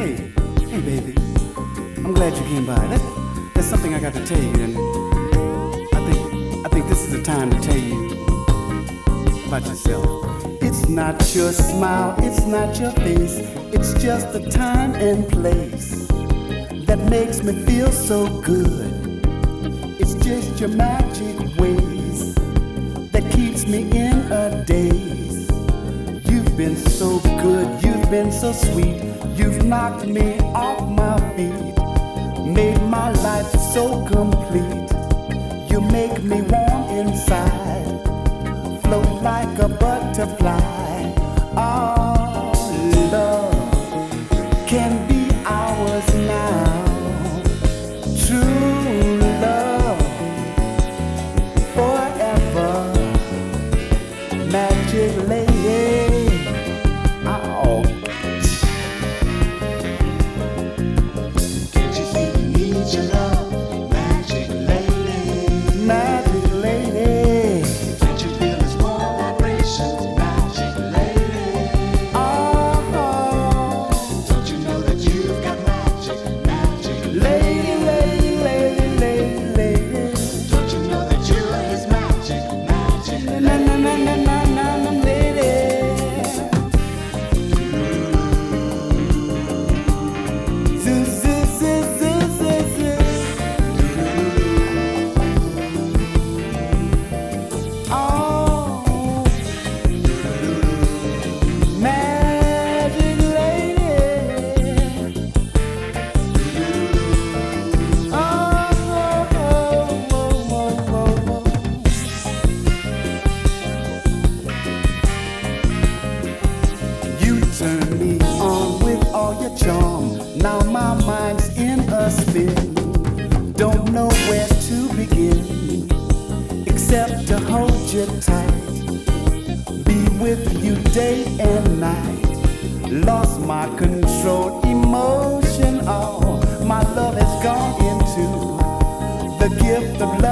Hey, hey, baby. I'm glad you came by. There's, there's something I got to tell you, and I think I think this is the time to tell you about yourself. It's not your smile, it's not your face, it's just the time and place that makes me feel so good. It's just your magic ways that keeps me in a daze. You've been so good, you've been so sweet, you've knocked me off my feet, made my life so complete. You make me warm inside, float like a butterfly. Oh, love can be ours now. True love forever. Magic lady. With you day and night. Lost my control, emotion. All my love has gone into the gift of love.